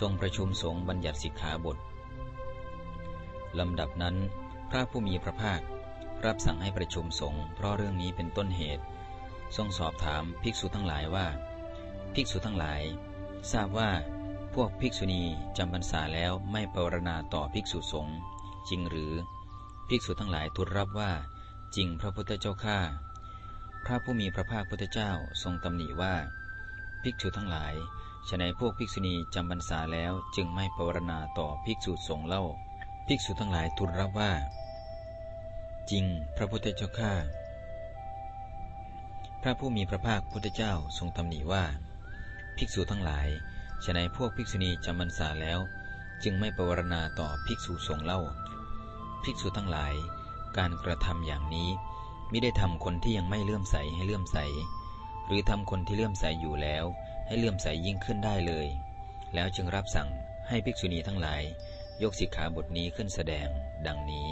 ทรงประชุมสงฆ์บัญญัติสิกขาบทลำดับนั้น พระผู้มีพระภาครับสั่งให้ประชุมสงฆ์เพราะเรื่องนี้เป็นต้นเหตุ ทรงสอบถามภิกษุทั้งหลายว่า ภิกษุทั้งหลาย ทราบว่าพวกภิกษุณีจำพรรษาแล้วไม่ปรณาต่อภิกษุสงฆ์จริงหรือ ภิกษุทั้งหลายทูลรับว่า จริงพระพุทธเจ้าข้าพระผู้มีพระภาคพุทธเจ้าทรงตำหนิว่า ภิกษุทั้งหลาย ฉนัยพวกภิกษุณีจำพรรษาแล้วจึงไม่ปรารณาต่อภิกษุสงฆ์เล่า ภิกษุทั้งหลายทูลรับว่า จริงพระพุทธเจ้าข้าพระผู้มีพระภาคพุทธเจ้าทรงตำหนิว่า ภิกษุทั้งหลายฉนัยพวกภิกษุณีจำพรรษาแล้ว จึงไม่ปรารณาต่อภิกษุสงฆ์เล่า ภิกษุทั้งหลาย การกระทำอย่างนี้ไม่ได้ทำคนที่ยังไม่เลื่อมใสให้เลื่อมใส หรือทำคนที่เลื่อมใสอยู่แล้ว ให้เลื่อมใสยิ่งขึ้นได้เลย แล้วจึงรับสั่งให้ภิกษุณีทั้งหลาย ยกสิกขาบทนี้ขึ้นแสดง ดังนี้